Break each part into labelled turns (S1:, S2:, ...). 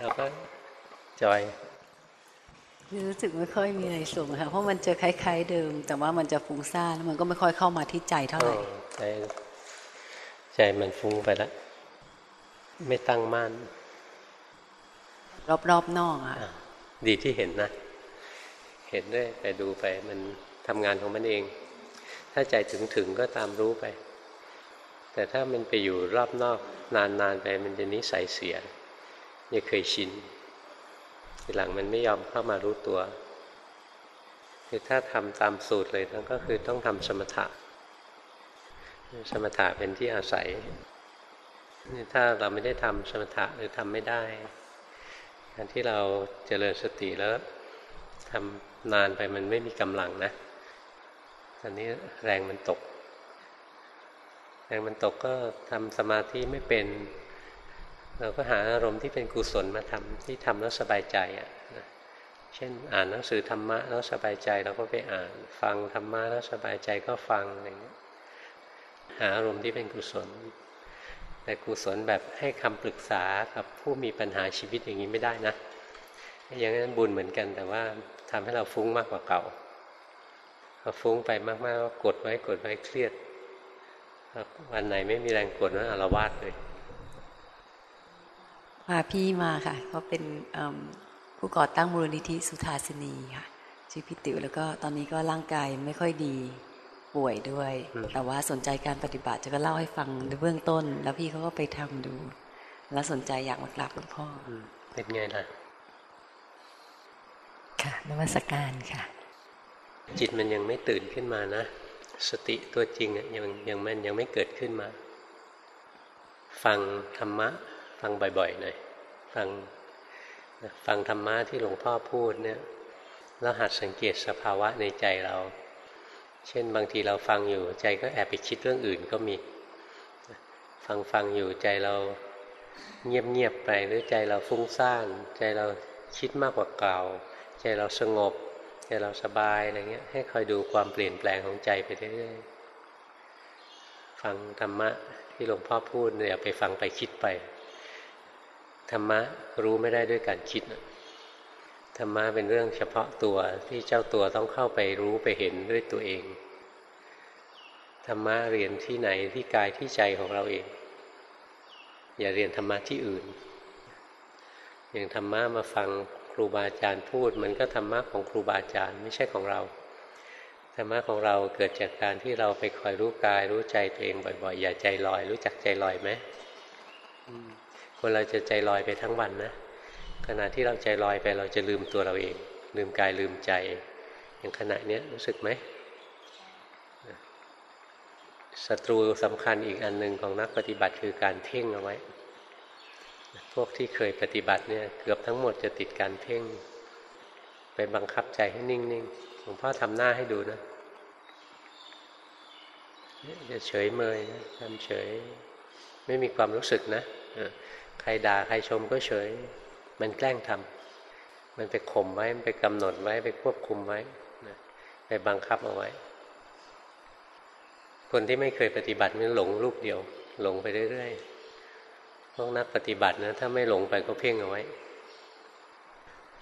S1: เราก็จอย
S2: รู้สึกไม่ค่อยมีอะไรสูงค่ะเพราะมันจะคล้ายๆเดิม แต่ว่ามันจะฟุ้งซ่านแล้วมันก็ไม่ค่อยเข้ามาที่ใจเท่าไหร่
S1: ใจใจมันฟุ้งไปแล้วไม่ตั้งมั่น
S2: รอบๆนอกอะ
S1: อะดีที่เห็นนะ เห็นด้วยไปดูไป มันทำงานของมันเอง ถ้าใจถึงถึงก็ตามรู้ไป แต่ถ้ามันไปอยู่รอบนอกนานๆไปมันจะนิสัยเสียอ ย่าเคยชินทีหลังมันไม่ยอมเข้ามารู้ตัวคือถ้าทำตามสูตรเลยนั่นก็คือต้องทำสมถะ สมถะเป็นที่อาศัยถ้าเราไม่ได้ทำสมถะหรือทำไม่ได้การที่เราเจริญสติแล้วทำนานไปมันไม่มีกำลังนะ ตอนนี้แรงมันตก แรงมันตกก็ทำสมาธิไม่เป็น เราก็หาอารมณ์ที่เป็นกุศลมาทำที่ทำแล้วสบายใจอะนะเช่นอ่านหนังสือธรรมะแล้วสบายใจเราก็ไปอ่าน ฟังธรรมะแล้วสบายใจก็ฟังอะไรเงี้ยหาอารมณ์ที่เป็นกุศล แต่กุศลแบบให้คำปรึกษากับผู้มีปัญหาชีวิตอย่างนี้ไม่ได้นะอย่างนั้นบุญเหมือนกันแต่ว่าทำให้เราฟุ้งมากกว่าเก่าพอฟุ้งไปมากๆก็กดไว้กดไว้เครียดวันไหนไม่มีแรงกดนั้นอารวาสเลย
S2: พาพี่มาค่ะเขาเป็นเอิ่มผู้ก่อตั้งมูลนิธิสุทาสินีค่ะชื่อพี่ติ๋วแล้วก็ตอนนี้ก็ร่างกายไม่ค่อยดีป่วยด้วย
S1: อืม
S2: แต่ว่าสนใจการปฏิบัติจะก็เล่าให้ฟังในเบื้องต้น แล้วพี่เขาก็ไปทำดู แล้วสนใจอยากมากราบหลวงพ่อ
S1: อืมเป็นไงล่ะ
S2: ค่ะนมัสการค่ะ
S1: จิตมันยังไม่ตื่นขึ้นมานะ สติตัวจริงอะยังยังมันยังไม่เกิดขึ้นมา ฟังธรรมะ ฟังบ่อยๆหน่อยฟังฟังธรรมะที่หลวงพ่อพูดเนี่ยแล้วหัดสังเกตสภาวะในใจเรา เช่นบางทีเราฟังอยู่ใจก็แอบไปคิดเรื่องอื่นก็มี ฟังฟังอยู่ใจเราเงียบเงียบๆไปหรือใจเราฟุ้งซ่านใจเราคิดมากกว่าเก่า ใจเราสงบ ใจเราสบายอะไรเงี้ยให้คอยดูความเปลี่ยนแปลงของใจไปเรื่อยๆฟังธรรมะที่หลวงพ่อพูดเนี่ยอย่าไปฟังไปคิดไป ธรรมะรู้ไม่ได้ด้วยการคิดธรรมะเป็นเรื่องเฉพาะตัวที่เจ้าตัวต้องเข้าไปรู้ไปเห็นด้วยตัวเอง ธรรมะเรียนที่ไหนที่กายที่ใจของเราเอง อย่าเรียนธรรมะที่อื่น อย่างธรรมะมาฟังครูบาอาจารย์พูด มันก็ธรรมะของครูบาอาจารย์ไม่ใช่ของเราธรรมะของเราเกิดจากการที่เราไปคอยรู้กายรู้ใจตัวเองบ่อยๆ อย่าใจลอย รู้จักใจลอยไหม คนเราจะใจลอยไปทั้งวันนะขณะที่เราใจลอยไปเราจะลืมตัวเราเอง ลืมกายลืมใจ อย่างขณะเนี้ยรู้สึกไหมศัตรูสำคัญอีกอันหนึ่งของนักปฏิบัติคือการเพ่งเอาไว้ พวกที่เคยปฏิบัติเนี่ยเกือบทั้งหมดจะติดการเพ่ง ไปบังคับใจให้นิ่งๆหลวงพ่อทำหน้าให้ดูนะจะเฉยเมยนะทำเฉย ไม่มีความรู้สึกนะ รด่าใครชมก็เฉย มันแกล้งทำมันไปข่มไว้ มันไปกำหนดไว้ ไปควบคุมไว้นะไปบังคับเอาไว้ คนที่ไม่เคยปฏิบัติมันหลงรูปเดียว หลงไปเรื่อยๆ พวกนักปฏิบัตินะถ้าไม่หลงไปก็เพ่งเอาไว้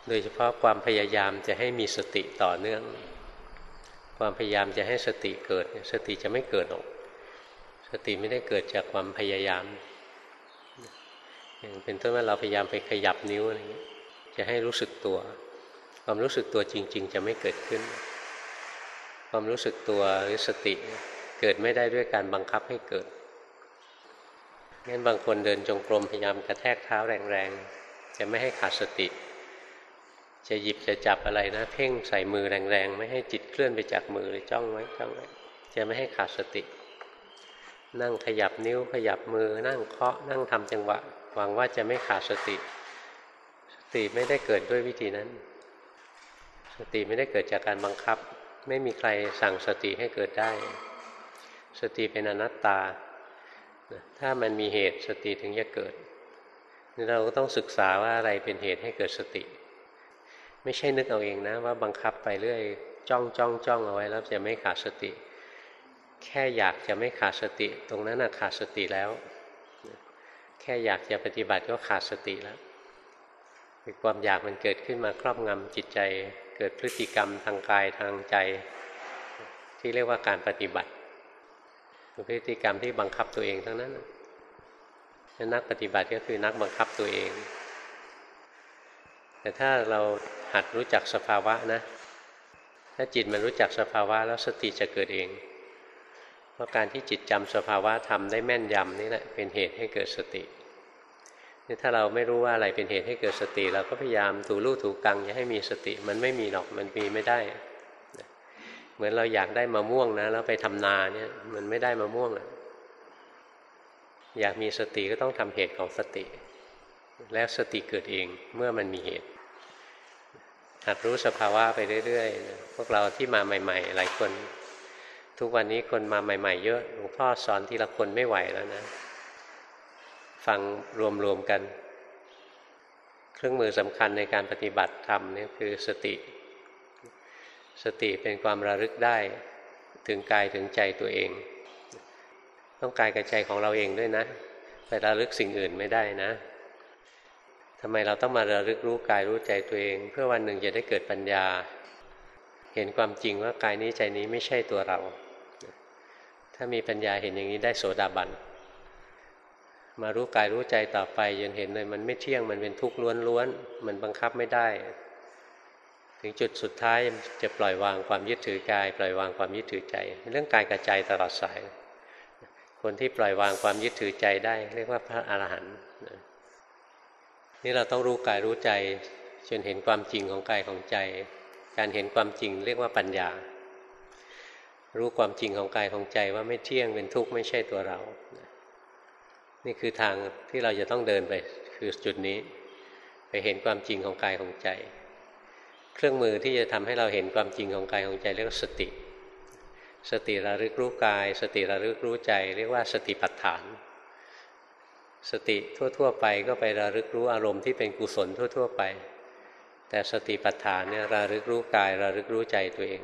S1: โดยเฉพาะความพยายามจะให้มีสติต่อเนื่อง ความพยายามจะให้สติเกิด สติจะไม่เกิดหรอก สติไม่ได้เกิดจากความพยายาม อย่างเป็นต้นว่าเราพยายามไปขยับนิ้วอะไรเงี้ยจะให้รู้สึกตัว ความรู้สึกตัวจริง ๆ จะไม่เกิดขึ้น ความรู้สึกตัวหรือสติเกิดไม่ได้ด้วยการบังคับให้เกิดงั้นบางคนเดินจงกรมพยายามกระแทกเท้าแรงๆ จะไม่ให้ขาดสติ จะหยิบจะจับอะไรนะ เพ่งใส่มือแรงๆ ไม่ให้จิตเคลื่อนไปจากมือเลยจ้องไว้จ้องไว้จะไม่ให้ขาดสติ นั่งขยับนิ้วขยับมือ นั่งเคาะนั่งทำจังหวะ หวังว่าจะไม่ขาดสติ สติไม่ได้เกิดด้วยวิธีนั้น สติไม่ได้เกิดจากการบังคับ ไม่มีใครสั่งสติให้เกิดได้ สติเป็นอนัตตา ถ้ามันมีเหตุสติถึงจะเกิด เราก็ต้องศึกษาว่าอะไรเป็นเหตุให้เกิดสติ ไม่ใช่นึกเอาเองนะ ว่าบังคับไปเรื่อยจ้องจ้องจ้องเอาไว้แล้วจะไม่ขาดสติ แค่อยากจะไม่ขาดสติ ตรงนั้นนะขาดสติแล้ว ค่อยากจะปฏิบัติก็ขาดสติแล้วความอยากมันเกิดขึ้นมาครอบงำจิตใจ เกิดพฤติกรรมทางกายทางใจ ที่เรียกว่าการปฏิบัติพฤติกรรมที่บังคับตัวเองทั้งนั้นนักปฏิบัติก็คือนักบังคับตัวเอง แต่ถ้าเราหัดรู้จักสภาวะนะ ถ้าจิตมันรู้จักสภาวะแล้วสติจะเกิดเอง เพราะการที่จิตจำสภาวะทำได้แม่นยำนี่แหละเป็นเหตุให้เกิดสตินี่ถ้าเราไม่รู้ว่าอะไรเป็นเหตุให้เกิดสติ เราก็พยายามถูรูถูกังอย่าให้มีสติมันไม่มีหรอกมันมีไม่ได้ เหมือนเราอยากได้มะม่วงนะแล้วไปทำนาเนี่ยมันไม่ได้มะม่วงอะอยากมีสติก็ต้องทำเหตุของสติ แล้วสติเกิดเองเมื่อมันมีเหตุหัดรู้สภาวะไปเรื่อยๆ พวกเราที่มาใหม่ ๆ หลายคน ทุกวันนี้คนมาใหม่ ๆ เยอะหลวงพ่อสอนทีละคนไม่ไหวแล้วนะ ฟังรวมๆกัน เครื่องมือสำคัญในการปฏิบัติธรรมนี่คือสติ สติเป็นความระลึกได้ถึงกายถึงใจตัวเอง ต้องกายกับใจของเราเองด้วยนะ ไประลึกสิ่งอื่นไม่ได้นะทำไมเราต้องมาระลึกรู้กายรู้ใจตัวเอง เพื่อวันหนึ่งจะได้เกิดปัญญา เห็นความจริงว่ากายนี้ใจนี้ไม่ใช่ตัวเรา ถ้ามีปัญญาเห็นอย่างนี้ได้โสดาบัน มารู้กายรู้ใจต่อไปจนเห็นเลยมันไม่เที่ยงมันเป็นทุกข์ล้วนๆมันบังคับไม่ได้ ถึงจุดสุดท้ายจะปล่อยวางความยึดถือกาย ปล่อยวางความยึดถือใจเรื่องกายกับใจตลอดสาย คนที่ปล่อยวางความยึดถือใจได้ เรียกว่าพระอรหันต์นี่เราต้องรู้กายรู้ใจจนเห็นความจริงของกายของใจ การเห็นความจริงเรียกว่าปัญญา รู้ความจริงของกายของใจว่าไม่เที่ยงเป็นทุกข์ไม่ใช่ตัวเรา นี่คือทางที่เราจะต้องเดินไปคือจุดนี้ ไปเห็นความจริงของกายของใจ เครื่องมือที่จะทำให้เราเห็นความจริงของกายของใจเรียกว่าสติ สติระลึกรู้กาย สติระลึกรู้ใจ เรียกว่าสติปัฏฐาน สติทั่ว ๆ ไปก็ไประลึกรู้อารมณ์ที่เป็นกุศลทั่ว ๆ ไป แต่สติปัฏฐานเนี่ยระลึกรู้กายระลึกรู้ใจตัวเอง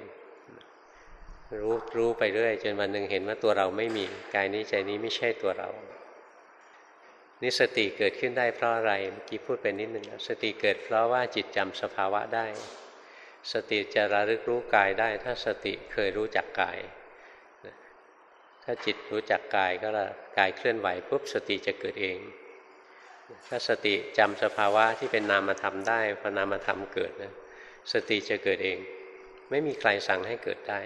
S1: รู้รู้ไปเรื่อยจนวันหนึ่งเห็นว่าตัวเราไม่มีกายนี้ใจนี้ไม่ใช่ตัวเรานี่สติเกิดขึ้นได้เพราะอะไรเมื่อกี้พูดไปนิดหนึ่งสติเกิดเพราะว่าจิตจำสภาวะได้ สติจะระลึกรู้กายได้ ถ้าสติเคยรู้จักกาย ถ้าจิตรู้จักกายก็ละกายเคลื่อนไหวปุ๊บสติจะเกิดเอง ถ้าสติจำสภาวะที่เป็นนามธรรมได้พอนามธรรมเกิดนะสติจะเกิดเอง ไม่มีใครสั่งให้เกิดได้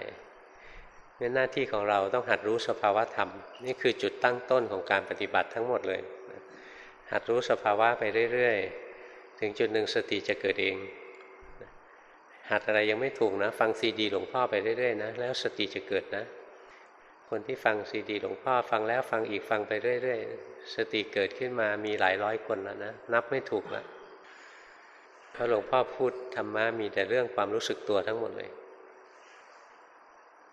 S1: เนี่ยหน้าที่ของเราต้องหัดรู้สภาวะธรรม นี่คือจุดตั้งต้นของการปฏิบัติทั้งหมดเลย หัดรู้สภาวะไปเรื่อยๆ ถึงจุดหนึ่งสติจะเกิดเอง หัดอะไรยังไม่ถูกนะ ฟังซีดีหลวงพ่อไปเรื่อยๆนะแล้วสติจะเกิดนะ คนที่ฟังซีดีหลวงพ่อฟังแล้วฟังอีกฟังไปเรื่อยๆ สติเกิดขึ้นมามีหลายร้อยคนแล้วนะนับไม่ถูกล้วเพราะหลวงพ่อพูดธรรมะมีแต่เรื่องความรู้สึกตัวทั้งหมดเลย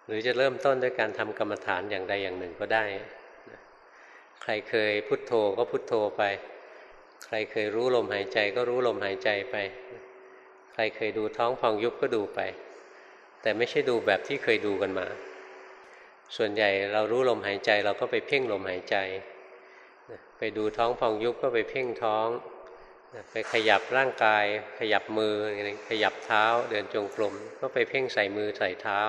S1: หรือจะเริ่มต้นด้วยการทำกรรมฐานอย่างใดอย่างหนึ่งก็ได้ ใครเคยพุทโธก็พุทโธไป ใครเคยรู้ลมหายใจก็รู้ลมหายใจไป ใครเคยดูท้องพองยุบก็ดูไป แต่ไม่ใช่ดูแบบที่เคยดูกันมา ส่วนใหญ่เรารู้ลมหายใจเราก็ไปเพ่งลมหายใจ ไปดูท้องพองยุบก็ไปเพ่งท้อง ไปขยับร่างกาย ขยับมือ ขยับเท้า เดินจงกรมก็ไปเพ่งใส่มือใส่เท้า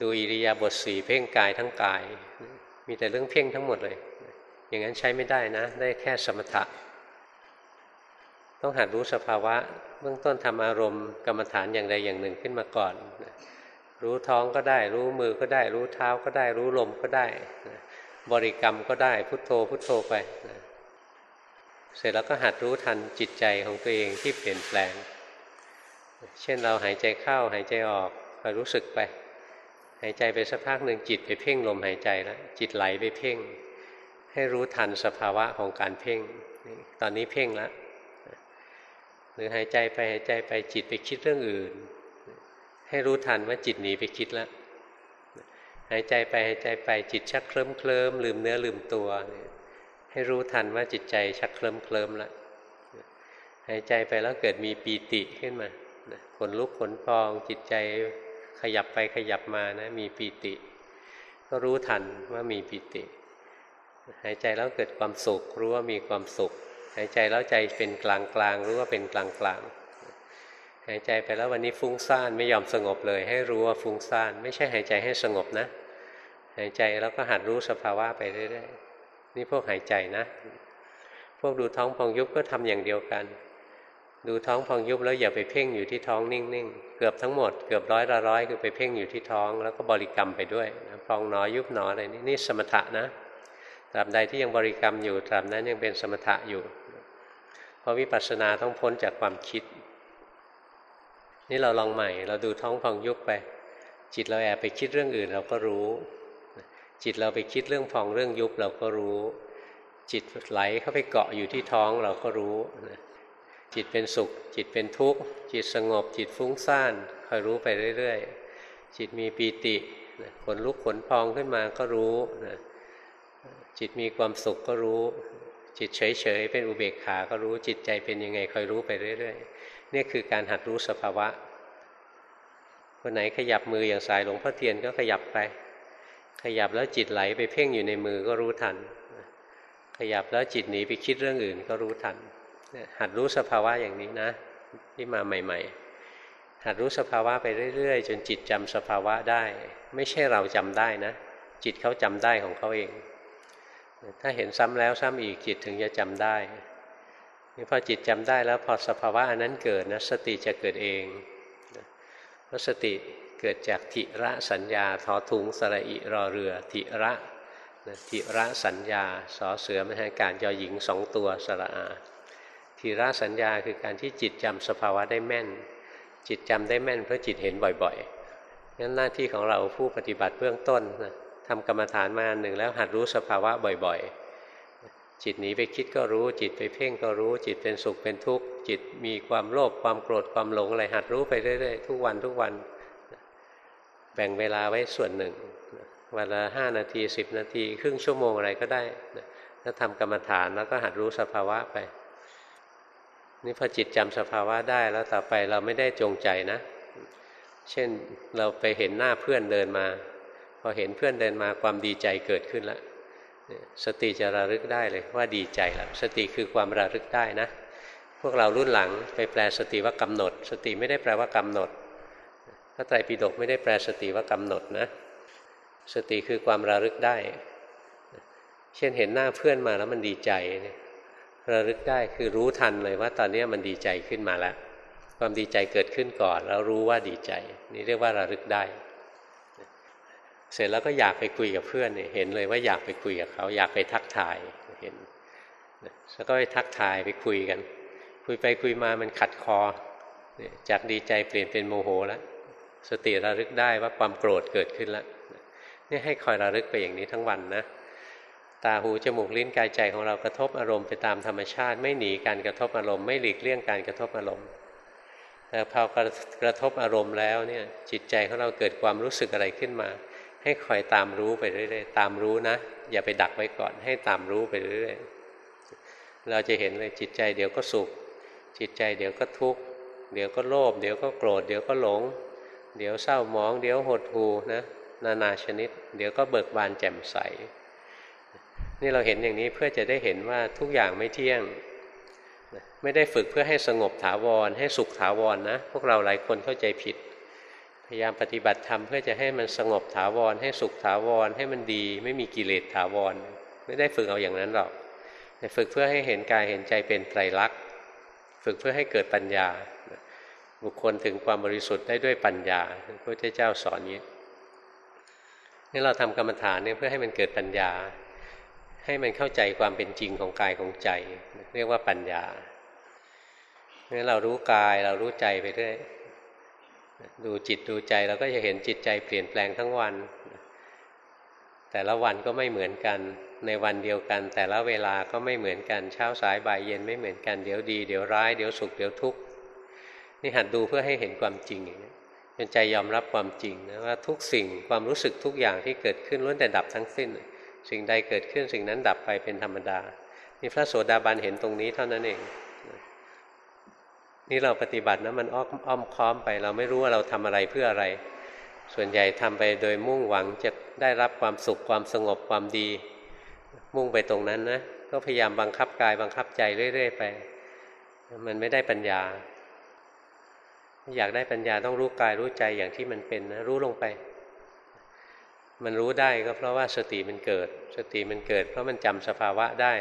S1: ดูอิริยาบถสี่เพ่งกายทั้งกาย มีแต่เรื่องเพ่งทั้งหมดเลย อย่างนั้นใช้ไม่ได้นะ ได้แค่สมถะ ต้องหัดรู้สภาวะ เบื้องต้นทำอารมณ์กรรมฐานอย่างใดอย่างหนึ่งขึ้นมาก่อน รู้ท้องก็ได้ รู้มือก็ได้ รู้เท้าก็ได้ รู้ลมก็ได้ บริกรรมก็ได้ พุทโธ พุทโธไป เสร็จแล้วก็หัดรู้ทันจิตใจของตัวเองที่เปลี่ยนแปลง เช่นเราหายใจเข้าหายใจออกคอยรู้สึกไป หายใจไปสักพักหนึ่งจิตไปเพ่งลมหายใจแล้วจิตไหลไปเพ่ง ให้รู้ทันสภาวะของการเพ่ง ตอนนี้เพ่งแล้วหรือหายใจไปหายใจไปจิตไปคิดเรื่องอื่น ให้รู้ทันว่าจิตหนีไปคิดแล้วหายใจไปหายใจไปจิตชักเคลิ้มเคลิมลืมเนื้อลืมตัว ให้รู้ทันว่าจิตใจชักเคลิ้มเคลิมแล้วหายใจไปแล้วเกิดมีปีติขึ้นมาขนลุกขนพองจิตใจ ขยับไปขยับมานะ มีปีติ ก็รู้ทันว่ามีปีติ หายใจแล้วเกิดความสุข รู้ว่ามีความสุข หายใจแล้วใจเป็นกลางกลางรู้ว่าเป็นกลางกลางหายใจไปแล้ววันนี้ฟุ้งซ่านไม่ยอมสงบเลย ให้รู้ว่าฟุ้งซ่าน ไม่ใช่หายใจให้สงบนะ หายใจแล้วก็หัดรู้สภาวะไปเรื่อยๆนี่พวกหายใจนะ พวกดูท้องพองยุบก็ทำอย่างเดียวกัน ดูท้องพองยุบแล้วอย่าไปเพ่งอยู่ที่ท้องนิ่งๆ เกือบทั้งหมดเกือบร้อยละร้อยคือไปเพ่งอยู่ที่ท้อง แล้วก็บริกรรมไปด้วยพองหนอยุบหนออะไรนี่นี่สมถะนะตราบใดที่ยังบริกรรมอยู่ตราบนั้นยังเป็นสมถะอยู่ เพราะวิปัสสนาต้องพ้นจากความคิด นี่เราลองใหม่ เราดูท้องพองยุบไป จิตเราแอบไปคิดเรื่องอื่นเราก็รู้ จิตเราไปคิดเรื่องพองเรื่องยุบเราก็รู้ จิตไหลเข้าไปเกาะอยู่ที่ท้องเราก็รู้ จิตเป็นสุข จิตเป็นทุกข์ จิตสงบ จิตฟุ้งซ่านคอยรู้ไปเรื่อย ๆ จิตมีปีติขนลุกขนพองขึ้นมาก็รู้นะจิตมีความสุขก็รู้ จิตเฉยๆเป็นอุเบกขาก็รู้จิตใจเป็นยังไงคอยรู้ไปเรื่อยๆนี่คือการหัดรู้สภาวะคนไหนขยับมืออย่างสายหลวงพ่อเทียนก็ขยับไป ขยับแล้วจิตไหลไปเพ่งอยู่ในมือก็รู้ทัน ขยับแล้วจิตหนีไปคิดเรื่องอื่นก็รู้ทัน หัดรู้สภาวะอย่างนี้นะที่มาใหม่ ๆ หัดรู้สภาวะไปเรื่อย ๆ จนจิตจำสภาวะได้ ไม่ใช่เราจำได้นะ จิตเขาจำได้ของเขาเอง ถ้าเห็นซ้ำแล้วซ้ำอีกจิตถึงจะจำได้นี่พอจิตจำได้แล้วพอสภาวะอันนั้นเกิดนะสติจะเกิดเองเพราะสติเกิดจากทิระสัญญาทอทุงสระอิรอเรือทิระทิระสัญญาสอเสือมหาการยอหญิงสองตัวสระอา ทิระสัญญาคือการที่จิตจำสภาวะได้แม่น จิตจำได้แม่นเพราะจิตเห็นบ่อยๆงั้นหน้าที่ของเราผู้ปฏิบัติเบื้องต้นนะทำกรรมฐานมาหนึ่งแล้วหัดรู้สภาวะบ่อยๆ จิตหนีไปคิดก็รู้ จิตไปเพ่งก็รู้ จิตเป็นสุขเป็นทุกข์ จิตมีความโลภความโกรธความหลงอะไรหัดรู้ไปเรื่อยๆ ทุกวันทุกวัน แบ่งเวลาไว้ส่วนหนึ่งวันละห้านาทีสิบนาที ครึ่งชั่วโมงอะไรก็ได้ถ้าทำกรรมฐานแล้วก็หัดรู้สภาวะไป นี่พอจิตจำสภาวะได้แล้วต่อไปเราไม่ได้จงใจนะ เช่นเราไปเห็นหน้าเพื่อนเดินมา พอเห็นเพื่อนเดินมาความดีใจเกิดขึ้นแล้วสติจะระลึกได้เลยว่าดีใจแล้วสติคือความระลึกได้นะ พวกเรารุ่นหลังไปแปลสติว่ากำหนด สติไม่ได้แปลว่ากำหนดพระไตรปิฎกไม่ได้แปลสติว่ากำหนดนะ สติคือความระลึกได้ เช่นเห็นหน้าเพื่อนมาแล้วมันดีใจ ระลึกได้คือรู้ทันเลยว่าตอนนี้มันดีใจขึ้นมาแล้ว ความดีใจเกิดขึ้นก่อน แล้วรู้ว่าดีใจ นี่เรียกว่าระลึกได้ เสร็จแล้วก็อยากไปคุยกับเพื่อนเนี่ยเห็นเลยว่าอยากไปคุยกับเขาอยากไปทักทายเห็นแล้วก็ไปทักทายไปคุยกัน คุยไปคุยมามันขัดคอจากดีใจเปลี่ยนเป็นโมโหแล้วสติระลึกได้ว่าความโกรธเกิดขึ้นแล้วนี่ให้คอยระลึกไปอย่างนี้ทั้งวันนะ ตาหูจมูกลิ้นกายใจของเรากระทบอารมณ์ไปตามธรรมชาติ ไม่หนีการกระทบอารมณ์ไม่หลีกเลี่ยงการกระทบอารมณ์แต่พอกระทบอารมณ์แล้วเนี่ยจิตใจของเราเกิดความรู้สึกอะไรขึ้นมา ให้คอยตามรู้ไปเรื่อยๆตามรู้นะ อย่าไปดักไว้ก่อน ให้ตามรู้ไปเรื่อยๆเราจะเห็นเลยจิตใจเดี๋ยวก็สุข จิตใจเดี๋ยวก็ทุกข์เดี๋ยวก็โลภเดี๋ยวก็โกรธเดี๋ยวก็หลง เดี๋ยวเศร้าหมอง เดี๋ยวหดหูนะนานาชนิด เดี๋ยวก็เบิกบานแจ่มใส นี่เราเห็นอย่างนี้เพื่อจะได้เห็นว่าทุกอย่างไม่เที่ยง ไม่ได้ฝึกเพื่อให้สงบถาวร ให้สุขถาวรนนะ พวกเราหลายคนเข้าใจผิด พยายามปฏิบัติธรรมเพื่อจะให้มันสงบถาวร ให้สุขถาวร ให้มันดี ไม่มีกิเลสถาวร ไม่ได้ฝึกเอาอย่างนั้นหรอกแต่ฝึกเพื่อให้เห็นกายเห็นใจเป็นไตรลักษณ์ ฝึกเพื่อให้เกิดปัญญา บุคคลถึงความบริสุทธิ์ได้ด้วยปัญญาพระพุทธเจ้าสอนนี้นี่เราทำกรรมฐานเนี่ยเพื่อให้มันเกิดปัญญา ให้มันเข้าใจความเป็นจริงของกายของใจ เรียกว่าปัญญาเนี่ยเรารู้กายเรารู้ใจไปเรื่อยดูจิตดูใจเราก็จะเห็นจิตใจเปลี่ยนแปลงทั้งวัน แต่ละวันก็ไม่เหมือนกัน ในวันเดียวกัน แต่ละเวลาก็ไม่เหมือนกันเช้าสายบ่ายเย็นไม่เหมือนกันเดี๋ยวดีเดี๋ยวร้ายเดี๋ยวสุขเดี๋ยวทุกข์นี่หัดดูเพื่อให้เห็นความจริงอย่างนี้เป็นใจยอมรับความจริงนะว่าทุกสิ่งความรู้สึกทุกอย่างที่เกิดขึ้นล้วนแต่ดับทั้งสิ้น สิ่งใดเกิดขึ้นสิ่งนั้นดับไปเป็นธรรมดา นี่พระโสดาบันเห็นตรงนี้เท่านั้นเอง นี่เราปฏิบัตินะมันอ้อมอ้อมค้อมไป เราไม่รู้ว่าเราทำอะไรเพื่ออะไร ส่วนใหญ่ทำไปโดยมุ่งหวังจะได้รับความสุขความสงบความดี มุ่งไปตรงนั้นนะก็พยายามบังคับกายบังคับใจเรื่อย ๆ ไป มันไม่ได้ปัญญา อยากได้ปัญญาต้องรู้กายรู้ใจอย่างที่มันเป็นนะรู้ลงไป มันรู้ได้ก็เพราะว่าสติมันเกิด สติมันเกิด เพราะมันจำสภาวะได้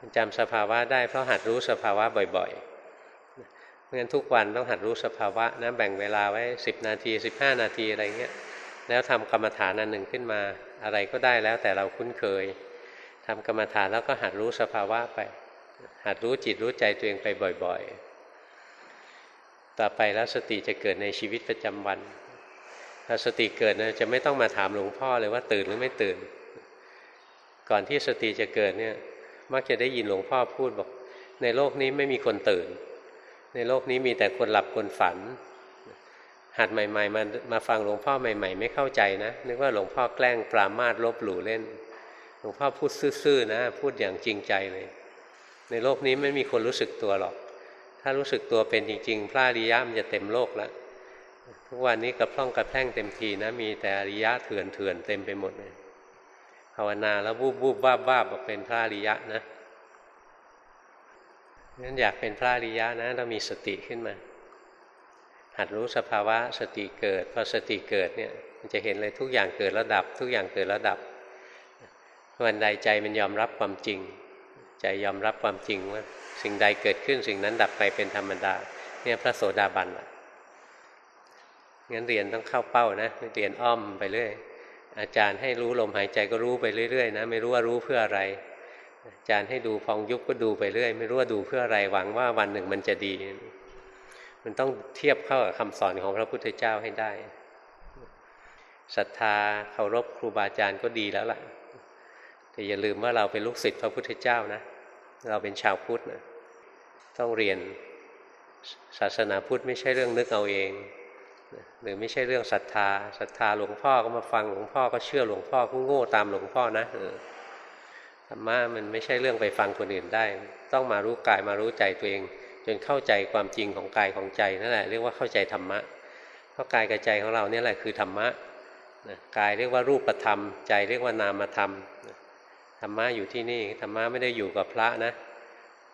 S1: มันจำสภาวะได้ เพราะหัดรู้สภาวะบ่อยๆเพราะงั้นทุกวันต้องหัดรู้สภาวะนะแบ่งเวลาไว้ 10 นาที 15 นาทีอะไรเงี้ยแล้วทำกรรมฐานอันหนึ่งขึ้นมา อะไรก็ได้แล้วแต่เราคุ้นเคยทำกรรมฐานแล้วก็หัดรู้สภาวะไป หัดรู้จิตรู้ใจตัวเองไปบ่อยๆ ต่อไปแล้วสติจะเกิดในชีวิตประจำวัน ถ้าสติเกิดนะจะไม่ต้องมาถามหลวงพ่อเลยว่าตื่นหรือไม่ตื่น ก่อนที่สติจะเกิดเนี่ย มักจะได้ยินหลวงพ่อพูดบอก ในโลกนี้ไม่มีคนตื่น ในโลกนี้มีแต่คนหลับคนฝัน หัดใหม่ ๆ มามาฟังหลวงพ่อใหม่ ๆ ไม่เข้าใจนะนึกว่าหลวงพ่อแกล้งปรามาสลบหลู่เล่น หลวงพ่อพูดซื่อๆนะ พูดอย่างจริงใจเลย ในโลกนี้ไม่มีคนรู้สึกตัวหรอก ถ้ารู้สึกตัวเป็นจริง ๆ พระริยะมันจะเต็มโลกแล้ว ทุกวันนี้กระพร่องกระแพร่งเต็มทีนะ มีแต่อริยะเถื่อนเถื่อนเต็มไปหมดเลยภาวนาแล้วบูบบูบบ้าบ้าบอกเป็นพระอริยะนะงั้นอยากเป็นพระอริยะนะเรามีสติขึ้นมา หัดรู้สภาวะสติเกิดพอสติเกิดเนี่ยมันจะเห็นเลยทุกอย่างเกิดระดับ ทุกอย่างเกิดระดับวันใดใจมันยอมรับความจริง ใจยอมรับความจริงว่า สิ่งใดเกิดขึ้นสิ่งนั้นดับไปเป็นธรรมดา เนี่ยพระโสดาบันละ งั้นเรียนต้องเข้าเป้านะไม่เรียนอ้อมไปเรื่อยอาจารย์ให้รู้ลมหายใจก็รู้ไปเรื่อยๆนะไม่รู้ว่ารู้เพื่ออะไร อาจารย์ให้ดูพองยุบก็ดูไปเรื่อย ไม่รู้ว่าดูเพื่ออะไรหวังว่าวันหนึ่งมันจะดี มันต้องเทียบเข้ากับคำสอนของพระพุทธเจ้าให้ได้ศรัทธาเคารพครูบาอาจารย์ก็ดีแล้วล่ะ แต่อย่าลืมว่าเราเป็นลูกศิษย์พระพุทธเจ้านะ เราเป็นชาวพุทธนะต้องเรียนศาสนาพุทธไม่ใช่เรื่องนึกเอาเอง หรือไม่ใช่เรื่องศรัทธาศรัทธาหลวงพ่อก็มาฟังหลวงพ่อก็เชื่อหลวงพ่อก็โง่ตามหลวงพ่อนะธรรมะมันไม่ใช่เรื่องไปฟังคนอื่นได้ ต้องมารู้กายมารู้ใจตัวเอง จนเข้าใจความจริงของกายของใจนั่นแหละเรียกว่าเข้าใจธรรมะเพราะกายกับใจของเราเนี่ยแหละคือธรรมะกายเรียกว่ารูปธรรม ใจเรียกว่านามธรรมธรรมะอยู่ที่นี่ธรรมะไม่ได้อยู่กับพระนะ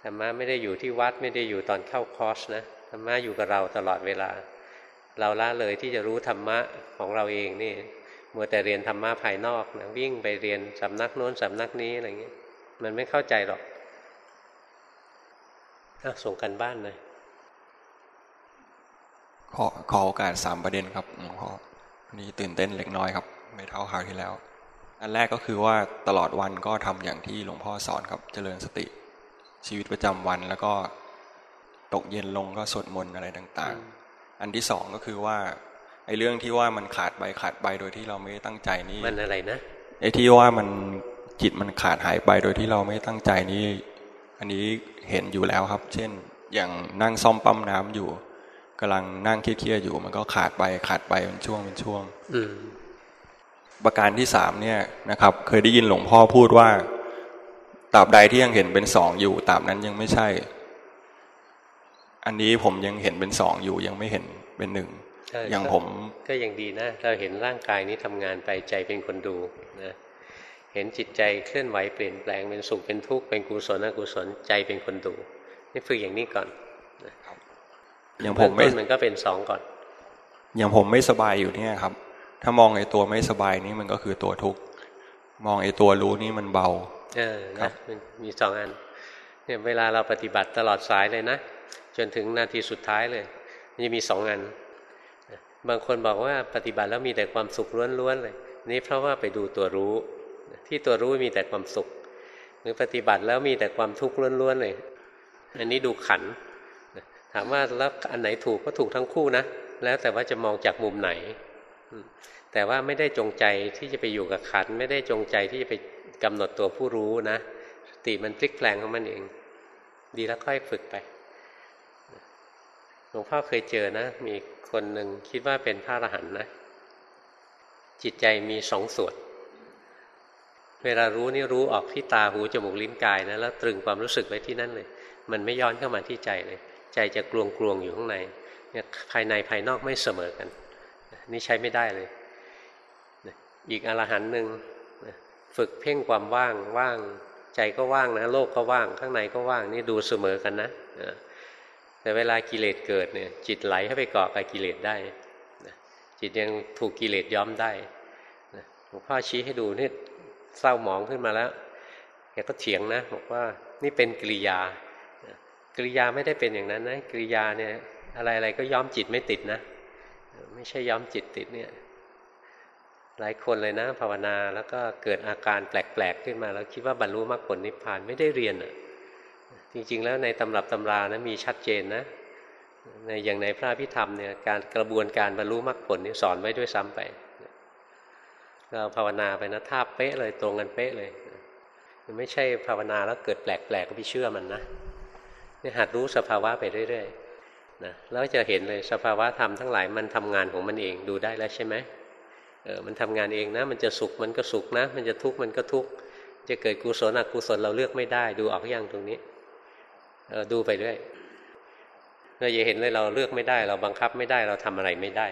S1: ธรรมะไม่ได้อยู่ที่วัดไม่ได้อยู่ตอนเข้าคอร์สนะธรรมะอยู่กับเราตลอดเวลา เราละเลยที่จะรู้ธรรมะของเราเองนี่มัวแต่เรียนธรรมะภายนอกนะวิ่งไปเรียนสำนักโน้นสำนักนี้อะไรเงี้ยมันไม่เข้าใจหรอกอส่งกันบ้านเลย
S3: ขอขอโอกาสสามประเด็นครับหลวงพ่อนี่ตื่นเต้นเล็กน้อยครับ ไม่เท่าคราวที่แล้ว อันแรกก็คือว่าตลอดวันก็ทำอย่างที่หลวงพ่อสอนครับ เจริญสติ ชีวิตประจำวันแล้วก็ตกเย็นลงก็สวดมนต์อะไรต่าง ๆ อันที่สองก็คือว่าไอ้เรื่องที่ว่ามันขาดไปขาดไปโดยที่เราไม่ตั้งใจนี่
S1: มันอะไรนะ
S3: ไอ้ที่ว่ามันจิตมันขาดหายไปโดยที่เราไม่ตั้งใจนี่ อันนี้เห็นอยู่แล้วครับ เช่น อย่างนั่งซ่อมปั๊มน้ำอยู่กำลังนั่งเครียดๆอยู่ มันก็ขาดไปขาดไปเป็นช่วงเป็นช่วง
S1: อื
S3: ประการที่สามเนี่ยนะครับ เคยได้ยินหลวงพ่อพูดว่าตราบใดที่ยังเห็นเป็นสองอยู่ตราบนั้นยังไม่ใช่ อันนี้ผมยังเห็นเป็นสองอยู่ยังไม่เห็นเป็นหนึ่งอย่างผม
S1: ก็ยังดีนะ เราเห็นร่างกายนี้ทำงานไปใจเป็นคนดูนะเห็นจิตใจเคลื่อนไหวเปลี่ยนแปลงเป็นสุขเป็นทุกข์เป็นกุศลอกุศลใจเป็นคนดู นี่ฝึกอย่างนี้ก่อน
S3: อย่างผมไม่
S1: มันก็เป็นสองก่อน
S3: อย่างผมไม่สบายอยู่เนี่ยครับ ถ้ามองไอ้ตัวไม่สบายนี้มันก็คือตัวทุกข์มองไอ้ตัวรู้นี่มันเบา
S1: เออนะมันมีสองอันเนี่ยเวลาเราปฏิบัติตลอดสายเลยนะ จนถึงนาทีสุดท้ายเลยมันจะมีสองอัน บางคนบอกว่าปฏิบัติแล้วมีแต่ความสุขล้วนๆเลย นี่เพราะว่าไปดูตัวรู้ ที่ตัวรู้มีแต่ความสุข หรือปฏิบัติแล้วมีแต่ความทุกข์ล้วนๆเลย อันนี้ดูขัน ถามว่าแล้วอันไหนถูกก็ถูกทั้งคู่นะ แล้วแต่ว่าจะมองจากมุมไหน แต่ว่าไม่ได้จงใจที่จะไปอยู่กับขัน ไม่ได้จงใจที่จะไปกำหนดตัวผู้รู้นะ สติมันพลิกแปลงของมันเอง ดีแล้วค่อยฝึกไป หลวงพ่อเคยเจอนะ มีคนหนึ่งคิดว่าเป็นพระอรหันต์นะ จิตใจมีสองส่วน เวลารู้นี่รู้ออกที่ตาหูจมูกลิ้นกายนะแล้วตรึงความรู้สึกไว้ที่นั่นเลย มันไม่ย้อนเข้ามาที่ใจเลย ใจจะกลวงกลวงอยู่ข้างในเนี่ยภายในภายนอกไม่เสมอกัน นี่ใช้ไม่ได้เลย อีกอรหันต์หนึ่งฝึกเพ่งความว่างว่าง ใจก็ว่างนะ โลกก็ว่าง ข้างในก็ว่างนี่ดูเสมอกันนะ แต่เวลากิเลสเกิดเนี่ย จิตไหลเข้าไปเกาะกับกิเลสได้จิตยังถูกกิเลสย้อมได้หลวงพ่อชี้ให้ดูนี่เศร้าหมองขึ้นมาแล้วแกก็เถียงนะบอกว่านี่เป็นกิริยากิริยาไม่ได้เป็นอย่างนั้นนะกิริยาเนี่ย อะไรอะไรก็ย้อมจิตไม่ติดนะ ไม่ใช่ย้อมจิตติดเนี่ย หลายคนเลยนะ ภาวนาแล้วก็เกิดอาการแปลกๆขึ้นมา แล้วคิดว่าบรรลุมรรคผลนิพพานไม่ได้เรียนอะ จริง ๆ แล้วในตำรับตำรานะมีชัดเจนนะในอย่างในพระพิธรรมเนี่ยการกระบวนการบรรลุมรรคผลนี่สอนไว้ด้วยซ้ำไปเราภาวนาไปนะท่าเป๊ะเลยตรงกันเป๊ะเลยมันไม่ใช่ภาวนาแล้วเกิดแปลกๆก็ไปเชื่อมันนะนี่หัดรู้สภาวะไปเรื่อยๆนะแล้วจะเห็นเลยสภาวะธรรมทั้งหลายมันทำงานของมันเองดูได้แล้วใช่ไหมเออมันทำงานเองนะ มันจะสุขมันก็สุขนะ มันจะทุกข์มันก็ทุกข์จะเกิดกุศลอกุศลเราเลือกไม่ได้ ดูออกอย่างตรงนี้ เออดูไปด้วยเราจะเห็นเลยเราเลือกไม่ได้ เราบังคับไม่ได้เราทำอะไรไม่ได้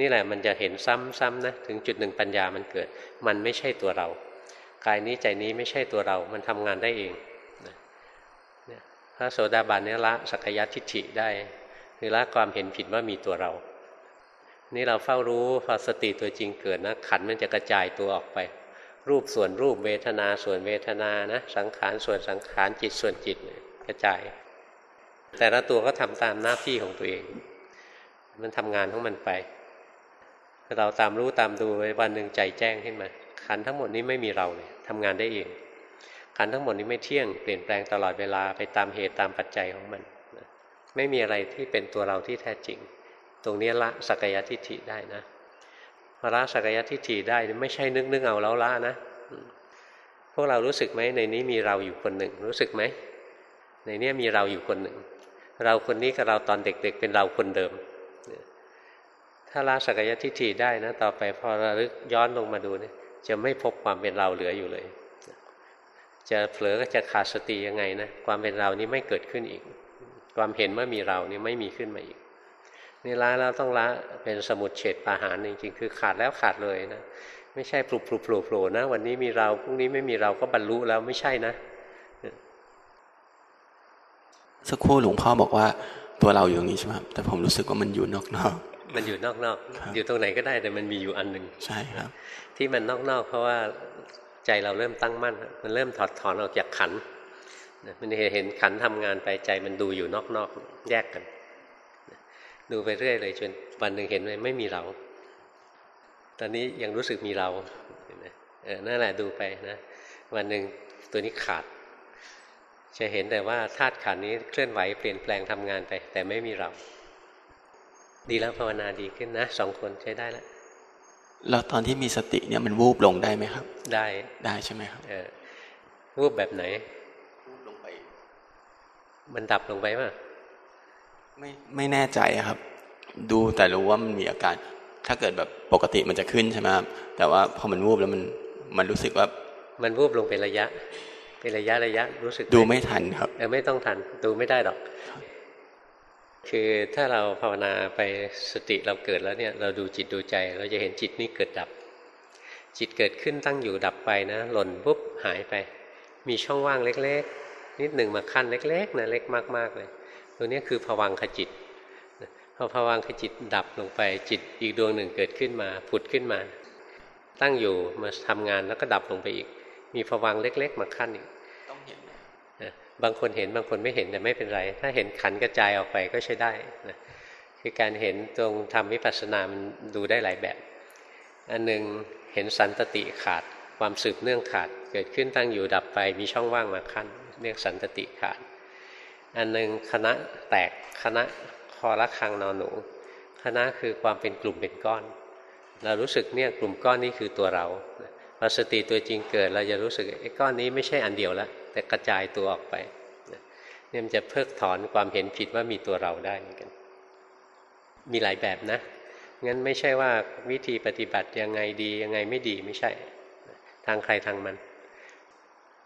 S1: นี่แหละมันจะเห็นซ้ำๆนะถึงจุดหนึ่งปัญญามันเกิด มันไม่ใช่ตัวเรากายนี้ใจนี้ไม่ใช่ตัวเรา มันทำงานได้เองพระโสดาบันเนี่ยละสักยัติทิฏฐิได้คือละความเห็นผิดว่ามีตัวเรา นี่เราเฝ้ารู้พอสติตัวจริงเกิดนะขันมันจะกระจายตัวออกไป รูปส่วนรูปเวทนาส่วนเวทนานะ สังขารส่วนสังขารจิตส่วนจิต กระจาย แต่ละตัวก็ทำตามหน้าที่ของตัวเอง มันทำงานของมันไป เราตามรู้ตามดูไว้วันหนึ่งใจแจ้งขึ้นมา ขันทั้งหมดนี้ไม่มีเราเลยทำงานได้เอง ขันทั้งหมดนี้ไม่เที่ยง เปลี่ยนแปลงตลอดเวลาไปตามเหตุตามปัจจัยของมัน ไม่มีอะไรที่เป็นตัวเราที่แท้จริง ตรงนี้ละสักยทิฏฐิได้นะพอละสักยทิฏฐิได้ไม่ใช่นึกนึกเอาแล้วละนะพวกเรารู้สึกไหมในนี้มีเราอยู่คนหนึ่ง รู้สึกไหม ในนี้มีเราอยู่คนหนึ่ง เราคนนี้กับเราตอนเด็ก ๆ เป็นเราคนเดิม ถ้าละสักยทิฏฐิได้นะ ต่อไปพอระลึกย้อนลงมาดูเนี่ยจะไม่พบความเป็นเราเหลืออยู่เลย จะเผลอก็จะขาดสติยังไงนะความเป็นเรานี้ไม่เกิดขึ้นอีก ความเห็นว่ามีเรานี่ไม่มีขึ้นมาอีกนี่ละแล้วต้องละเป็นสมุดเฉดปาหารจริงๆคือขาดแล้วขาดเลยนะไม่ใช่ปลุกปลุกโผล่นะ วันนี้มีเราพรุ่งนี้ไม่มีเราก็บรรลุแล้วไม่ใช่นะ
S4: สักครู่หลวงพ่อบอกว่าตัวเราอยู่ตรงนี้ใช่ไหมครับแต่ผมรู้สึกว่ามันอยู่นอก
S1: ๆมันอยู่นอกๆอยู่ตรงไหนก็ได้แต่มันมีอยู่อันหนึ่ง
S4: ใช่ครับ
S1: ที่มันนอกๆเพราะว่าใจเราเริ่มตั้งมั่น มันเริ่มถอดถอนออกจากขันมันเห็นขันทำงานไปใจมันดูอยู่นอกๆแยกกัน ดูไปเรื่อยเลยจนวันหนึ่งเห็นเลยไม่มีเรา ตอนนี้ยังรู้สึกมีเราเออนั่นแหละดูไปนะ วันหนึ่งตัวนี้ขาด จะเห็นแต่ว่าธาตุขันนี้เคลื่อนไหวเปลี่ยนแปลงทำงานไป แต่ไม่มีเรา ดีแล้วภาวนาดีขึ้นนะสองคนใช้ได้แล้ว
S4: แล้วตอนที่มีสติเนี่ยมันวูบลงได้ไหมครับ
S1: ได้
S4: ได้ใช่ไหมครับ
S1: เออวูบแบบไหนวูบลงไป มันดับลงไปป่ะ
S4: ไม่ไม่แน่ใจครับ ดูแต่รู้ว่ามันมีอาการ ถ้าเกิดแบบปกติมันจะขึ้นใช่ไหมครับแต่ว่าพอมันวูบแล้วมันมันรู้สึกว่า
S1: มันวูบลงเป็นระยะ เป็นระยะระยะรู้สึก
S4: ดูไม่ทันครับ
S1: เออไม่ต้องทันดูไม่ได้หรอก คือถ้าเราภาวนาไปสติเราเกิดแล้วเนี่ย เราดูจิตดูใจ เราจะเห็นจิตนี่เกิดดับ จิตเกิดขึ้นตั้งอยู่ดับไปนะ หล่นปุ๊บหายไป มีช่องว่างเล็ก ๆ นิดหนึ่งมาขั้นเล็กๆนะเล็กมาก ๆ เลย ตัวนี้คือผวังขจิตพอผวังขจิตดับลงไปจิตอีกดวงหนึ่งเกิดขึ้นมาผุดขึ้นมา ตั้งอยู่มาทำงานแล้วก็ดับลงไปอีก มีผวังเล็ก ๆ มาขั้นอีกต้องเห็น บางคนเห็นบางคนไม่เห็นแต่ไม่เป็นไร ถ้าเห็นขันกระจายออกไปก็ใช้ได้นะคือการเห็นตรงทำวิปัสสนามันดูได้หลายแบบ อันหนึ่งเห็นสันตติขาดความสืบเนื่องขาด เกิดขึ้นตั้งอยู่ดับไปมีช่องว่างมาขั้นเรียกสันตติขาด อันหนึ่งคณะแตกคณะคอระคังนอนหนูคณะคือความเป็นกลุ่มเป็นก้อน เรารู้สึกเนี่ยกลุ่มก้อนนี้คือตัวเราพอสติตัวจริงเกิดเราจะรู้สึกไอ้ก้อนนี้ไม่ใช่อันเดียวแล้ว แต่กระจายตัวออกไปเนี่ยมันจะเพิกถอนความเห็นผิดว่ามีตัวเราได้เหมือนกัน มีหลายแบบนะงั้นไม่ใช่ว่าวิธีปฏิบัติยังไงดียังไงไม่ดีไม่ใช่ ทางใครทางมัน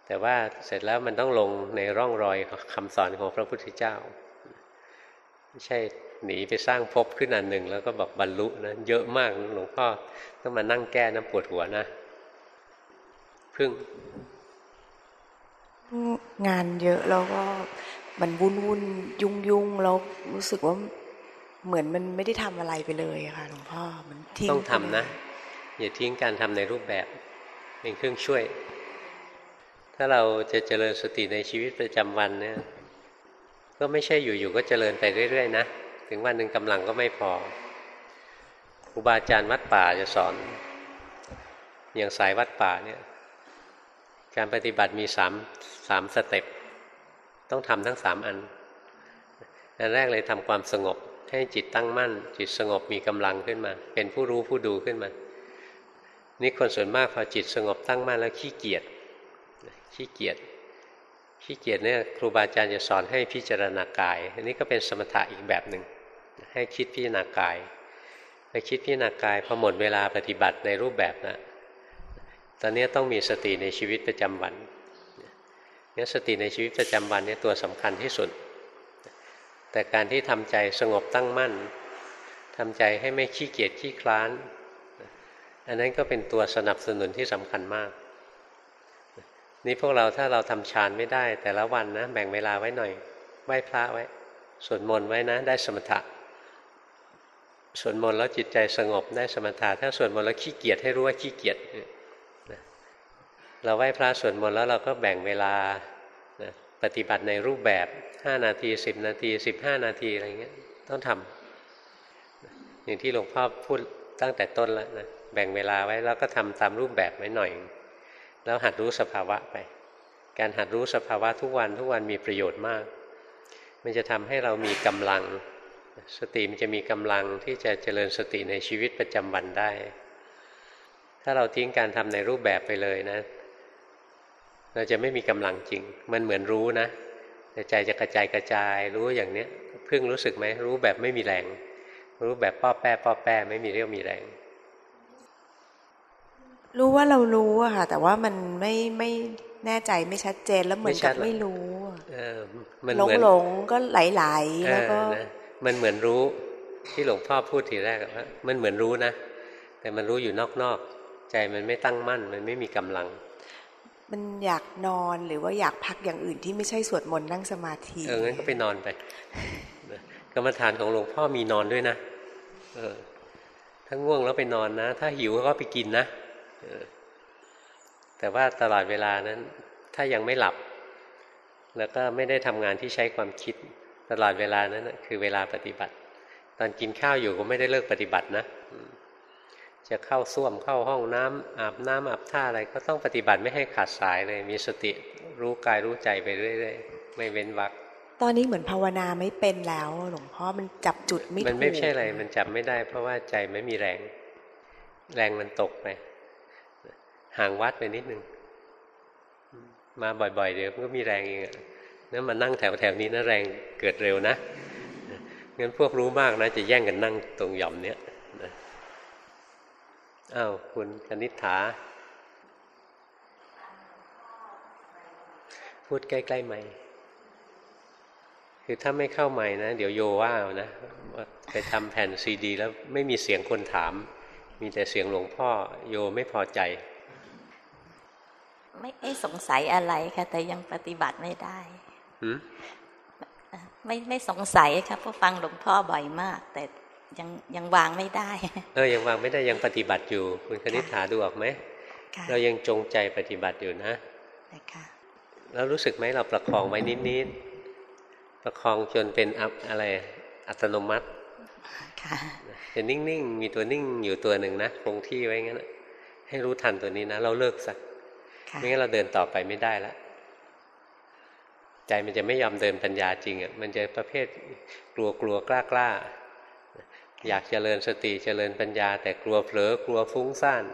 S1: แต่ว่าเสร็จแล้วมันต้องลงในร่องรอยคำสอนของพระพุทธเจ้า ไม่ใช่หนีไปสร้างภพขึ้นอันหนึ่ง แล้วก็บอกบรรลุนะเยอะมากหลวงพ่อต้องมานั่งแก้น้ำปวดหัวนะ พึ่ง
S5: งานเยอะแล้วก็มันวุ่นวุ่นยุ่งยุ่งแล้วรู้สึกว่าเหมือนมันไม่ได้ทำอะไรไปเลยอะค่ะหลวงพ่อมันทิ้ง
S1: ต้องทำนะอย่าทิ้งการทำในรูปแบบเป็นเครื่องช่วย ถ้าเราจะเจริญสติในชีวิตประจำวันเนี่ย ก็ไม่ใช่อยู่ๆก็เจริญไปเรื่อยๆนะถึงวันหนึ่งกำลังก็ไม่พอครูบาอาจารย์วัดป่าจะสอน อย่างสายวัดป่าเนี่ย การปฏิบัติมีสาม สามสเต็ปต้องทำทั้งสามอันอันแรกเลยทำความสงบ ให้จิตตั้งมั่น จิตสงบมีกำลังขึ้นมา เป็นผู้รู้ผู้ดูขึ้นมา นี่คนส่วนมากพอจิตสงบตั้งมั่นแล้วขี้เกียจขี้เกียจขี้เกียจเนี่ยครูบาอาจารย์จะสอนให้พิจารณากาย อันนี้ก็เป็นสมถะอีกแบบหนึ่งให้คิดพิจารณากายไปคิดพิจารณากายพอหมดเวลาปฏิบัติในรูปแบบนะตอนนี้ต้องมีสติในชีวิตประจำวัน เนี่ยสติในชีวิตประจำวันเนี่ยตัวสำคัญที่สุด แต่การที่ทำใจสงบตั้งมั่นทำใจให้ไม่ขี้เกียจขี้คลาน อันนั้นก็เป็นตัวสนับสนุนที่สำคัญมาก นี่พวกเราถ้าเราทำฌานไม่ได้ แต่ละวันนะแบ่งเวลาไว้หน่อยไหว้พระไว้สวดมนต์ไว้นะ ได้สมถะสวดมนต์แล้วจิตใจสงบได้สมถะถ้าสวดมนต์แล้วขี้เกียจให้รู้ว่าขี้เกียจ เราไหว้พระสวดมนต์แล้วเราก็แบ่งเวลาปฏิบัติในรูปแบบ 5 นาที 10 นาที 15 นาทีอะไรเงี้ยต้องทำอย่างที่หลวงพ่อพูดตั้งแต่ต้นแล้วนะแบ่งเวลาไว้แล้วก็ทำตามรูปแบบไว้หน่อย แล้วหัดรู้สภาวะไป การหัดรู้สภาวะทุกวันทุกวันมีประโยชน์มาก มันจะทำให้เรามีกำลัง สติมันจะมีกำลังที่จะเจริญสติในชีวิตประจำวันได้ ถ้าเราทิ้งการทำในรูปแบบไปเลยนะ เราจะไม่มีกำลังจริง มันเหมือนรู้นะแต่ใจจะกระจายกระจายรู้อย่างเนี้ยเพิ่งรู้สึกไหมรู้แบบไม่มีแรง รู้แบบป้อแป้ป้อแป้ไม่มีเรี่ยวมีแรง
S5: รู้ว่าเรารู้อะค่ะ แต่ว่ามันไม่ไม่แน่ใจไม่ชัดเจนแล้วเหมือนกับไม่รู้
S1: เออมัน
S5: หล
S1: เห
S5: ง
S1: มือน
S5: หลงก็ไหลๆแล้วก็
S1: เออนะมันเหมือนรู้ที่หลวงพ่อพูดทีแรกว่ามันเหมือนรู้นะแต่มันรู้อยู่นอกๆ ใจมันไม่ตั้งมั่น มันไม่มีกำลัง
S5: มันอยากนอนหรือว่าอยากพักอย่างอื่นที่ไม่ใช่สวดมนต์นั่งสมาธิ
S1: เอองั้นก็ไปนอนไปกรรมฐานของหลวงพ่อมีนอนด้วยนะเออถ้าง่วงแล้วไปนอนนะ ถ้าหิวก็ไปกินนะเออแต่ว่าตลอดเวลานั้น ถ้ายังไม่หลับ แล้วก็ไม่ได้ทำงานที่ใช้ความคิดตลอดเวลานั้นนะคือเวลาปฏิบัติ ตอนกินข้าวอยู่ก็ไม่ได้เลิกปฏิบัตินะอื จะเข้าส้วมเข้าห้องน้ำอาบน้ำอาบท่าอะไรก็ต้องปฏิบัติไม่ให้ขาดสายเลย มีสติรู้กายรู้ใจไปเรื่อยๆ ไม่เว้นวรรค
S5: ตอนนี้เหมือนภาวนาไม่เป็นแล้ว หลวงพ่อมันจับจุดไม่ถูก
S1: มันไม่ใช่อะไร มันจับไม่ได้ เพราะว่าใจไม่มีแรง แรงมันตกไปห่างวัดไปนิดนึงมาบ่อยๆ เดี๋ยวมันก็มีแรงเองอะนั่นมานั่งแถวๆนี้นะแรงเกิดเร็วนะงั้นพวกรู้มากนะ จะแย่งกันนั่งตรงหย่อมเนี้ยนะ อ้าวคุณคณิษฐา พูดใกล้ๆไหมค์คือถ้าไม่เข้าใหม่นะ เดี๋ยวโยว่าเอานะว่าไปทำแผ่นซีดี แล้วไม่มีเสียงคนถาม มีแต่เสียงหลวงพ่อ โยไม่พอใจ
S6: ไม่ไม่สงสัยอะไรค่ะ แต่ยังปฏิบัติไม่ได้
S1: หืม
S6: ไม่ไม่สงสัยค่ะเพราะฟังหลวงพ่อบ่อยมาก แต่ ยังยังวางไม่ได้
S1: เออยังวางไม่ได้ยังปฏิบัติอยู่ คุณคณิษฐาดูออกไหม
S6: ค่ะ
S1: เรายังจงใจปฏิบัติอยู่นะ
S6: นะคะ
S1: แล้วรู้สึกไหมเราประคองไว้นิดๆประคองจนเป็นอัพอะไรอัตโนมัติ
S6: ค่ะ
S1: จะนิ่งๆมีตัวนิ่งอยู่ตัวหนึ่งนะคงที่ไว้งั้นนะให้รู้ทันตัวนี้นะ เราเลิกสัก
S6: ค่ะ
S1: ไม่งั้นเราเดินต่อไปไม่ได้แล้วใจมันจะไม่ยอมเดินปัญญาจริงอะมันจะประเภทกลัวกลัวกล้ากล้า อยากเจริญสติเจริญปัญญา แต่กลัวเผลอกลัวฟุ้งซ่าน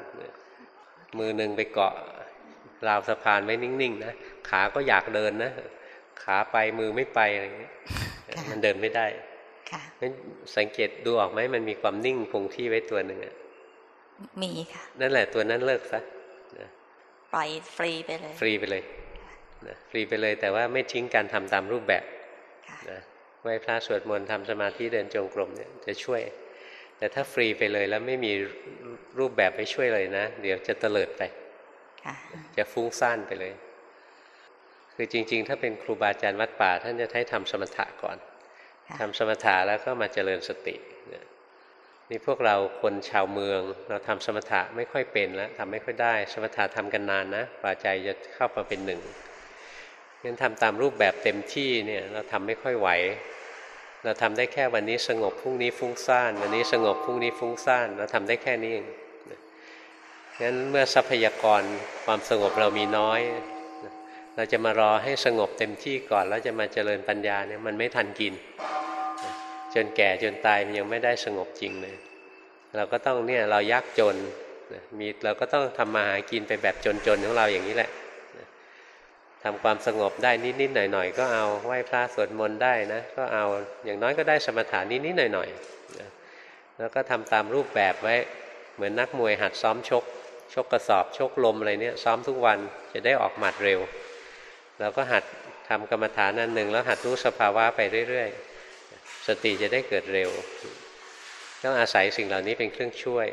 S1: มือหนึ่งไปเกาะราวสะพานไว้นิ่งๆนะขาก็อยากเดินนะ ขาไปมือไม่ไปอะไรอย่างเงี้ยมันเดินไม่ได้
S6: ค่ะ
S1: งั้นสังเกตดูออกไหมมันมีความนิ่งคงที่ไว้ตัวหนึ่งอะ
S6: มีค่ะ
S1: นั่นแหละตัวนั้นเลิกซะนะ
S6: ปล่อยฟรีไปเลย
S1: ฟรีไปเลยนะฟรีไปเลยแต่ว่าไม่ทิ้งการทำตามรูปแบบ
S6: ค่ะ
S1: นะ ไหว้พระสวดมนต์ทำสมาธิเดินจงกรมเนี่ยจะช่วย แต่ถ้าฟรีไปเลยแล้วไม่มีรูปแบบไปช่วยเลยนะ เดี๋ยวจะเตลิดไป
S6: ค่ะ
S1: จะฟุ้งซ่านไปเลยคคือจริง ๆ ถ้าเป็นครูบาอาจารย์วัดป่า ท่านจะให้ทำสมถะก่อนทำสมถะแล้วก็มาเจริญสตินี่พวกเราคนชาวเมือง เราทำสมถะไม่ค่อยเป็นแล้วทำไม่ค่อยได้ สมถะทำกันนานนะป่าใจจะเข้ามาเป็นหนึ่ง งั้นทำตามรูปแบบเต็มที่เนี่ยเราทำไม่ค่อยไหว เราทำได้แค่วันนี้สงบพรุ่งนี้ฟุ้งซ่านวันนี้สงบพรุ่งนี้ฟุ้งซ่านเราทำได้แค่นี้เองงั้นเมื่อทรัพยากรความสงบเรามีน้อย เราจะมารอให้สงบเต็มที่ก่อน แล้วจะมาเจริญปัญญาเนี่ยมันไม่ทันกิน จนแก่จนตายมันยังไม่ได้สงบจริงเลยเราก็ต้องเนี่ยเรายากจนมีเราก็ต้องทำมาหากินไปแบบจนๆของเราอย่างนี้แหละ ทำความสงบได้นิดๆหน่อยๆก็เอาไหว้พระสวดมนต์ได้นะก็เอาอย่างน้อยก็ได้สมถานิดๆหน่อยๆแล้วก็ทำตามรูปแบบไว้เหมือนนักมวยหัดซ้อมชก ชกกระสอบชกลมอะไรเนี่ยซ้อมทุกวันจะได้ออกหมัดเร็วเราก็หัดทำกรรมฐานนันหนึ่งแล้วหัดรู้สภาวะไปเรื่อยๆ สติจะได้เกิดเร็ว ต้องอาศัยสิ่งเหล่านี้เป็นเครื่องช่วย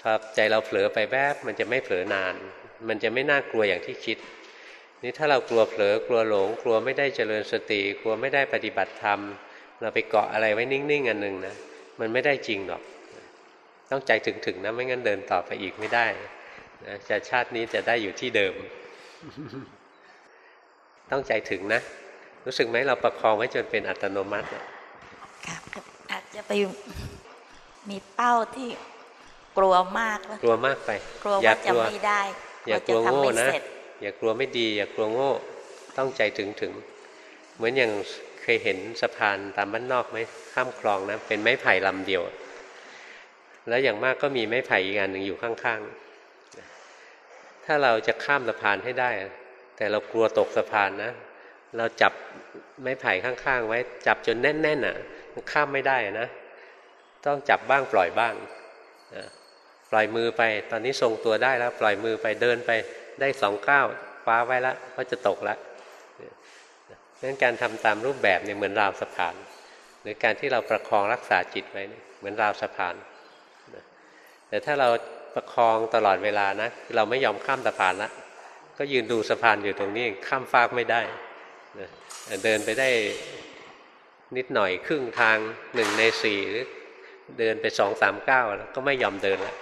S1: ถ้าใจเราเผลอไปแวบมันจะไม่เผลอนาน มันจะไม่น่ากลัวอย่างที่คิด นี่ถ้าเรากลัวเผลอกลัวหลง กลัวไม่ได้เจริญสติ กลัวไม่ได้ปฏิบัติธรรม เราไปเกาะอะไรไว้นิ่งๆอันหนึ่งนะมันไม่ได้จริงหรอก ต้องใจถึงๆนะไม่งั้นเดินต่อไปอีกไม่ได้นะจะชาตินี้จะได้อยู่ที่เดิม ต้องใจถึงนะ รู้สึกไหมเราประคองไว้จนเป็นอัตโนมัติ
S6: ครับอาจจะไปมีเป้าที่กลัวมาก
S1: กลัวมากไป
S6: กลัวว่าจะไม่ได้
S1: อย่ากลัวโง่นะ อย่ากลัวไม่ดี อย่ากลัวโง่ต้องใจถึงถึง เหมือนอย่างเคยเห็นสะพานตามบ้านนอกไหมข้ามคลองนะเป็นไม้ไผ่ลำเดียว แล้วอย่างมากก็มีไม้ไผ่อีกอันหนึ่งอยู่ข้างๆ ถ้าเราจะข้ามสะพานให้ได้ แต่เรากลัวตกสะพานนะ เราจับไม้ไผ่ข้างๆ ไว้จับจนแน่นๆอะข้ามไม่ได้นะ ต้องจับบ้างปล่อยบ้างปล่อยมือไป ตอนนี้ทรงตัวได้แล้ว ปล่อยมือไปเดินไป ได้สองก้าวคว้าไว้แล้วก็จะตกแล้วดังนั้นการทำตามรูปแบบเนี่ยเหมือนราวสะพาน หรือการที่เราประคองรักษาจิตไว้เหมือนราวสะพาน แต่ถ้าเราประคองตลอดเวลานะเราไม่ยอมข้ามสะพานละก็ยืนดูสะพานอยู่ตรงนี้ข้ามฟากไม่ได้เดินไปได้นิดหน่อยครึ่งทางหนึ่งในสี่หรือเดินไปสองสามเก้าแล้วก็ไม่ยอมเดินแล้ว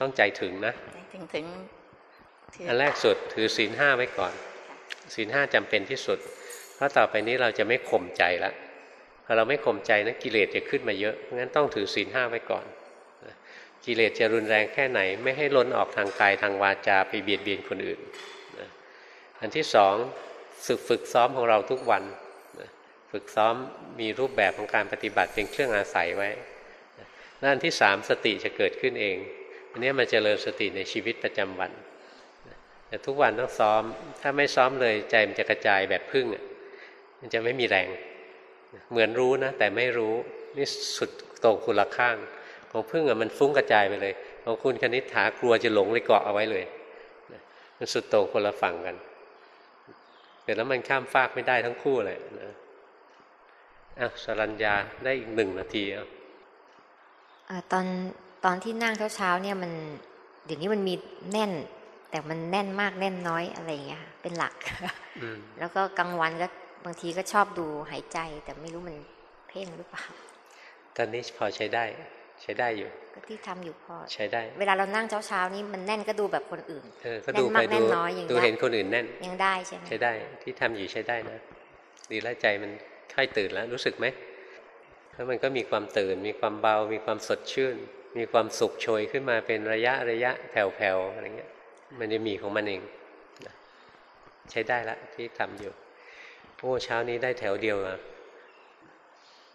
S1: ต้องใจถึงนะ
S6: ถึงถึง
S1: อันแรกสุดถือศีลห้าไว้ก่อนศีลห้าจำเป็นที่สุด เพราะต่อไปนี้เราจะไม่ข่มใจแล้วพอเราไม่ข่มใจนะกิเลสจะขึ้นมาเยอะงั้นต้องถือศีลห้าไว้ก่อนกิเลสจะรุนแรงแค่ไหน ไม่ให้ล้นออกทางกายทางวาจาไปเบียดเบียนคนอื่นอันที่สองฝึกฝึกซ้อมของเราทุกวันฝึกซ้อมมีรูปแบบของการปฏิบัติเป็นเครื่องอาศัยไว้ด้านที่สามสติจะเกิดขึ้นเองอั นนี้มันเจริญสติในชีวิตประจำวันแต่ทุกวันต้องซ้อม ถ้าไม่ซ้อมเลยใจมันจะกระจายแบบพึ่งมันจะไม่มีแรง เหมือนรู้นะ แต่ไม่รู้นี่สุดโต่งคุณละข้าง ของพึ่งอะมันฟุ้งกระจายไปเลย ของคุณคณิษฐากลัวจะหลงเลยเกาะเอาไว้เลยมันสุดโต่งคนละฝั่งกันแต่แล้วมันข้ามฟากไม่ได้ทั้งคู่เลยนะอะสรัญญาได้อีกหนึ่งนาทีอะ
S7: ตอน ตอนที่นั่งเช้าๆเนี่ยมันเดี๋ยวนี้มันมีแน่น แต่มันแน่นมากแน่นน้อยอะไรอย่างเงี้ยเป็นหลักแล้วก็กลางวันก็บางทีก็ชอบดูหายใจ แต่ไม่รู้มันเพ่งหรือเปล่า
S1: ตอนนี้พอใช้ได้ใช้ได้อยู่
S7: ก็ที่ทำอยู่พอ
S1: ใช้ได้
S7: เวลาเรานั่งเช้าเช้านี้มันแน่นก็ดูแบบคนอื่น
S1: เออก็ดูไปดูดูเห็นคนอื่นแน่น
S7: ยังได้ใช่ไหม
S1: ใช้ได้ที่ทำอยู่ใช้ได้นะดีแล้วใจมันค่อยตื่นแล้วรู้สึกไหมแล้วมันก็มีความตื่นมีความเบามีความสดชื่น มีความสุขโชยขึ้นมาเป็นระยะระยะแผ่วๆอะไรเงี้ย มันจะมีของมันเองใช้ได้ละที่ทำอยู่โอ้เช้านี้ได้แถวเดียวอะ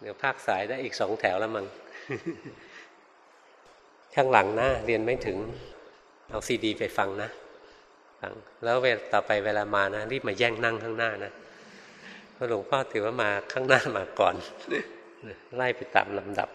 S1: เดี๋ยวภาคสายได้อีกสองแถวแล้วมั้งข้างหลังนะเรียนไม่ถึง เอาซีดีไปฟังนะฟังแล้วเวลต่อไปเวลามานะรีบมาแย่งนั่งข้างหน้านะเพราะหลวงพ่อถือว่ามาข้างหน้ามาก่อน ไล่ไปตามลำดับ